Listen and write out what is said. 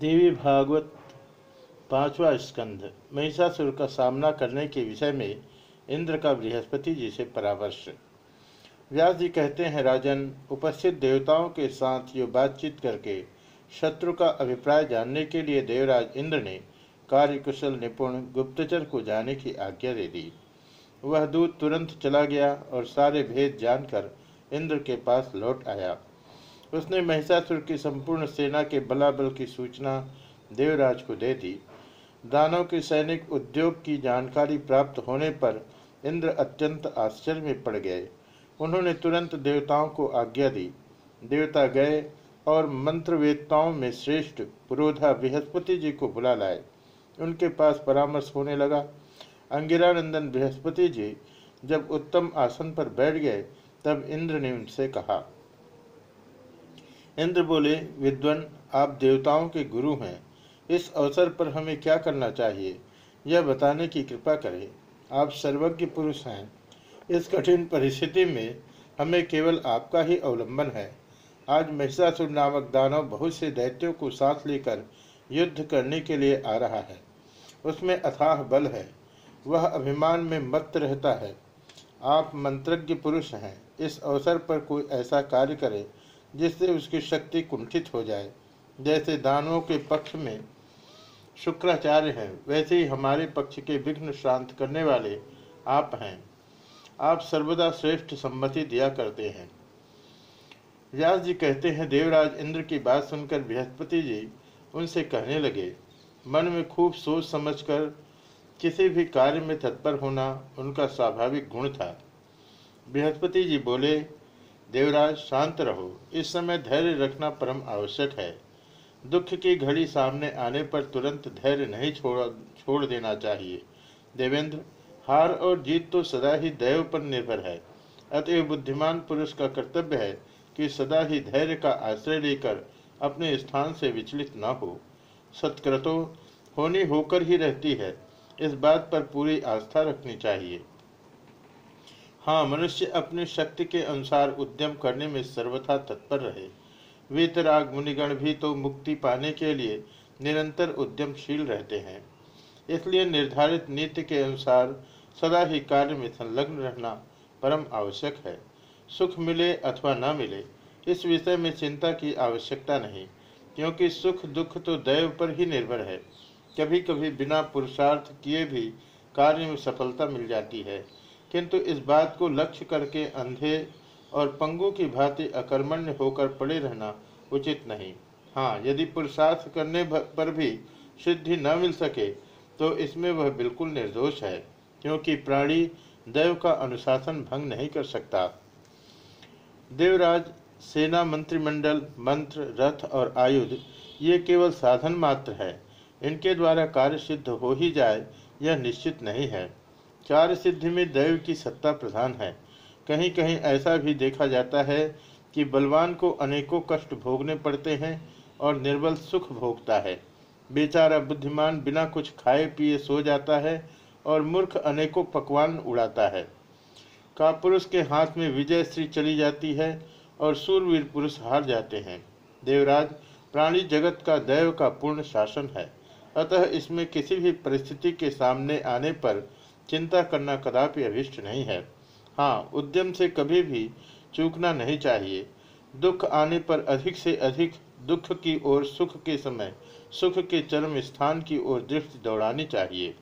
देवी भागवत पांचवा स्कंध, महिषासुर का सामना करने के विषय में इंद्र का बृहस्पति जी से परामर्श। व्यास जी कहते हैं, राजन, उपस्थित देवताओं के साथ यो बातचीत करके शत्रु का अभिप्राय जानने के लिए देवराज इंद्र ने कार्यकुशल निपुण गुप्तचर को जाने की आज्ञा दे दी। वह दूत तुरंत चला गया और सारे भेद जानकर इंद्र के पास लौट आया। उसने महिषासुर की संपूर्ण सेना के बलाबल की सूचना देवराज को दे दी। दानव के सैनिक उद्योग की जानकारी प्राप्त होने पर इंद्र अत्यंत आश्चर्य में पड़ गए। उन्होंने तुरंत देवताओं को आज्ञा दी। देवता गए और मंत्रवेदताओं में श्रेष्ठ पुरोधा बृहस्पति जी को बुला लाए। उनके पास परामर्श होने लगा। अंगिरानंदन बृहस्पति जी जब उत्तम आसन पर बैठ गए, तब इंद्र ने उनसे कहा इंद्र बोले, विद्वन, आप देवताओं के गुरु हैं। इस अवसर पर हमें क्या करना चाहिए? यह बताने की कृपा करें। आप सर्वज्ञ पुरुष हैं। इस कठिन परिस्थिति में हमें केवल आपका ही अवलंबन है। आज महिषासुर नामक दानव बहुत से दैत्यों को साथ लेकर युद्ध करने के लिए आ रहा है। उसमें अथाह बल है। वह अभिमान में मत रहता है। आप मंत्रज्ञ पुरुष हैं। इस अवसर पर कोई ऐसा कार्य करे जिससे उसकी शक्ति कुंठित हो जाए। जैसे दानवों के पक्ष में शुक्राचार्य हैं, वैसे ही हमारे पक्ष के विघ्न शांत करने वाले आप हैं। आप सर्वदा श्रेष्ठ सम्मति दिया करते हैं। व्यास जी कहते हैं, देवराज इंद्र की बात सुनकर बृहस्पति जी उनसे कहने लगे, मन में खूब सोच समझकर किसी भी कार्य में तत्पर होना उनका स्वाभाविक गुण था। बृहस्पति जी बोले देवराज, शांत रहो। इस समय धैर्य रखना परम आवश्यक है। दुख की घड़ी सामने आने पर तुरंत धैर्य नहीं छोड़ छोड़ देना चाहिए। देवेंद्र, हार और जीत तो सदा ही दैव पर निर्भर है। अतएव बुद्धिमान पुरुष का कर्तव्य है कि सदा ही धैर्य का आश्रय लेकर अपने स्थान से विचलित न हो। सत्कृतो, होनी होकर ही रहती है। इस बात पर पूरी आस्था रखनी चाहिए। हाँ मनुष्य अपनी शक्ति के अनुसार उद्यम करने में सर्वथा तत्पर रहे। वीतराग मुनिगण भी तो मुक्ति पाने के लिए निरंतर उद्यमशील रहते हैं। इसलिए निर्धारित नीति के अनुसार सदा ही कार्य में संलग्न रहना परम आवश्यक है। सुख मिले अथवा न मिले, इस विषय में चिंता की आवश्यकता नहीं, क्योंकि सुख दुख तो दैव पर ही निर्भर है। कभी कभी बिना पुरुषार्थ किए भी कार्य में सफलता मिल जाती है। किंतु इस बात को लक्ष्य करके अंधे और पंगु की भांति अकर्मण्य होकर पड़े रहना उचित नहीं। हाँ यदि पुरुषार्थ करने पर भी सिद्धि न मिल सके तो इसमें वह बिल्कुल निर्दोष है, क्योंकि प्राणी देव का अनुशासन भंग नहीं कर सकता। देवराज, सेना, मंत्रिमंडल, मंत्र, रथ और आयुध, ये केवल साधन मात्र है। इनके द्वारा कार्य सिद्ध हो ही जाए, यह निश्चित नहीं है। चार सिद्धि में दैव की सत्ता प्रधान है। कहीं कहीं ऐसा भी देखा जाता है कि बलवान को अनेकों कष्ट भोगने पड़ते हैं और निर्बल सुख भोगता है। बेचारा बुद्धिमान बिना कुछ खाए पिए सो जाता है और मूर्ख अनेकों पकवान उड़ाता है। का पुरुष के हाथ में विजय श्री चली जाती है और सूरवीर पुरुष हार जाते हैं। देवराज, प्राणी जगत का दैव का पूर्ण शासन है। अतः इसमें किसी भी परिस्थिति के सामने आने पर चिंता करना कदापि अभिष्ट नहीं है। हाँ उद्यम से कभी भी चूकना नहीं चाहिए। दुख आने पर अधिक से अधिक दुख की ओर, सुख के समय, सुख के चरम स्थान की ओर दृष्टि दौड़ानी चाहिए।